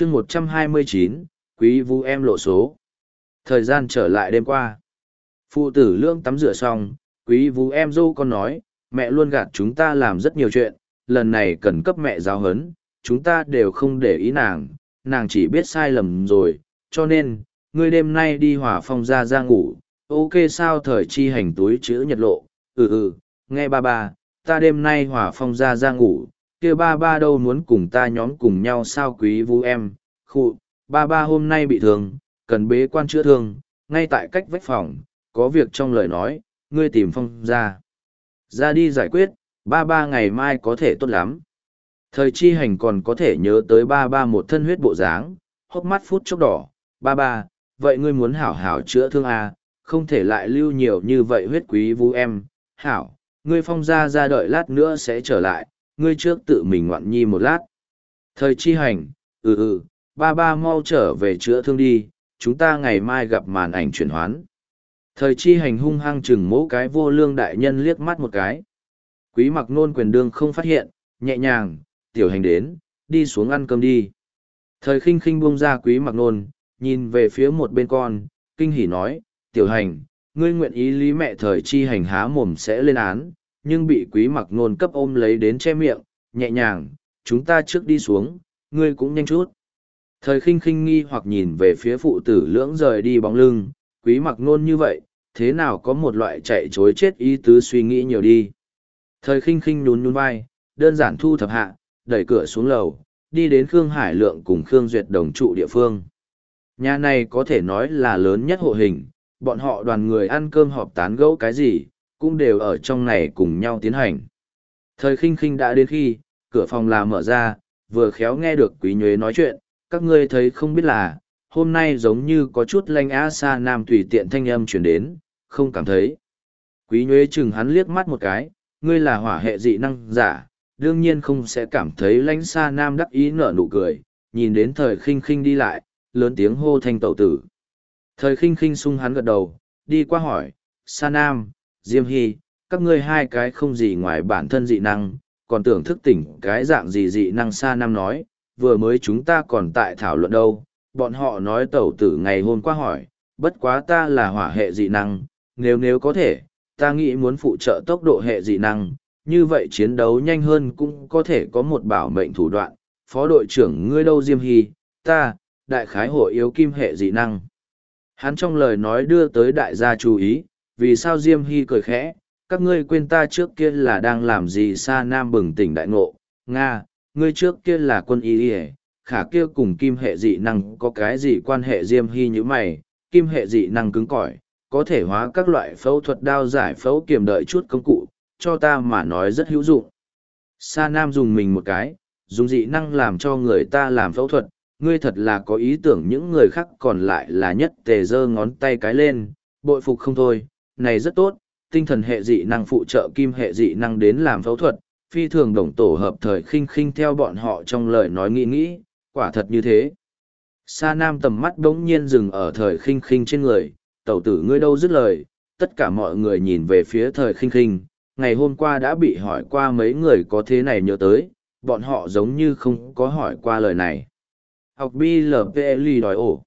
chương một trăm hai mươi chín, quý vũ em lộ số. Thời gian trở lại đêm qua. Phụ tử lương tắm rửa xong, quý vũ em dâu con nói, mẹ luôn gạt chúng ta làm rất nhiều chuyện, lần này cần cấp mẹ giáo hấn chúng ta đều không để ý nàng nàng chỉ biết sai lầm rồi, cho nên, ngươi đêm nay đi hỏa phong ra ra ngủ, ok sao thời chi hành túi chữ nhật lộ ừ ừ nghe ba ba, ta đêm nay hỏa phong ra ra ngủ kia ba ba đâu muốn cùng ta nhóm cùng nhau sao quý vũ em? Khụ ba ba hôm nay bị thương cần bế quan chữa thương ngay tại cách vách phòng có việc trong lời nói ngươi tìm phong ra. Ra đi giải quyết ba ba ngày mai có thể tốt lắm. Thời chi hành còn có thể nhớ tới ba ba một thân huyết bộ dáng hốc mắt phút chốc đỏ. Ba ba vậy ngươi muốn hảo hảo chữa thương à, không thể lại lưu nhiều như vậy huyết quý vũ em. Hảo ngươi phong ra ra đợi lát nữa sẽ trở lại ngươi trước tự mình ngoạn nhi một lát. Thời chi hành ừ ừ ba ba mau trở về chữa thương đi, chúng ta ngày mai gặp màn ảnh chuyển hoán. Thời chi hành hung hăng chừng mỗ cái vô lương đại nhân liếc mắt một cái. Quý mặc nôn quyền đương không phát hiện, nhẹ nhàng, tiểu hành đến, đi xuống ăn cơm đi. Thời khinh khinh buông ra quý mặc nôn, nhìn về phía một bên con, kinh hỉ nói, tiểu hành, ngươi nguyện ý lý mẹ thời chi hành há mồm sẽ lên án nhưng bị quý mặc nôn cấp ôm lấy đến che miệng, nhẹ nhàng, chúng ta trước đi xuống, ngươi cũng nhanh chút. Thời khinh khinh nghi hoặc nhìn về phía phụ tử lưỡng rời đi bóng lưng, quý mặc nôn như vậy, thế nào có một loại chạy chối chết ý tứ suy nghĩ nhiều đi. Thời khinh khinh nhún nhún vai, đơn giản thu thập hạ, đẩy cửa xuống lầu, đi đến khương hải lượng cùng khương duyệt đồng trụ địa phương. Nhà này có thể nói là lớn nhất hộ hình, bọn họ đoàn người ăn cơm họp tán gẫu cái gì cũng đều ở trong này cùng nhau tiến hành. Thời khinh khinh đã đến khi, cửa phòng là mở ra, vừa khéo nghe được quý nhuế nói chuyện, các ngươi thấy không biết là, hôm nay giống như có chút lanh á xa nam tùy tiện thanh âm chuyển đến, không cảm thấy. Quý nhuế chừng hắn liếc mắt một cái, ngươi là hỏa hệ dị năng giả, đương nhiên không sẽ cảm thấy lãnh xa nam đắc ý nở nụ cười, nhìn đến thời khinh khinh đi lại, lớn tiếng hô thanh tẩu tử. Thời khinh khinh sung hắn gật đầu, đi qua hỏi, sa nam diêm hy các ngươi hai cái không gì ngoài bản thân dị năng còn tưởng thức tỉnh cái dạng gì dị năng xa năm nói vừa mới chúng ta còn tại thảo luận đâu bọn họ nói tẩu tử ngày hôm qua hỏi bất quá ta là hỏa hệ dị năng nếu nếu có thể ta nghĩ muốn phụ trợ tốc độ hệ dị năng như vậy chiến đấu nhanh hơn cũng có thể có một bảo mệnh thủ đoạn. Phó đội trưởng ngươi đâu Diêm Hy, ta, đại khái hội yếu kim hệ dị năng. Hắn trong lời nói đưa tới đại gia chú ý, vì sao Diêm Hy cười khẽ, các ngươi quên ta trước kia là đang làm gì xa nam bừng tỉnh đại ngộ, Nga, ngươi trước kia là quân y y khả kia cùng kim hệ dị năng có cái gì quan hệ Diêm Hy như mày, kim hệ dị năng cứng cỏi, có thể hóa các loại phẫu thuật đao giải phẫu kiềm đợi chút công cụ, cho ta mà nói rất hữu dụng. Sa Nam dùng mình một cái, dùng dị năng làm cho người ta làm phẫu thuật, ngươi thật là có ý tưởng những người khác còn lại là nhất tề giơ ngón tay cái lên, bội phục không thôi, này rất tốt, tinh thần hệ dị năng phụ trợ kim hệ dị năng đến làm phẫu thuật, phi thường đồng tổ hợp thời khinh khinh theo bọn họ trong lời nói nghĩ nghĩ, quả thật như thế. Sa Nam tầm mắt đống nhiên dừng ở thời khinh khinh trên người, tẩu tử ngươi đâu dứt lời, tất cả mọi người nhìn về phía thời khinh khinh, ngày hôm qua đã bị hỏi qua mấy người có thế này nhớ tới, bọn họ giống như không có hỏi qua lời này. Học BLPLI đòi ổ.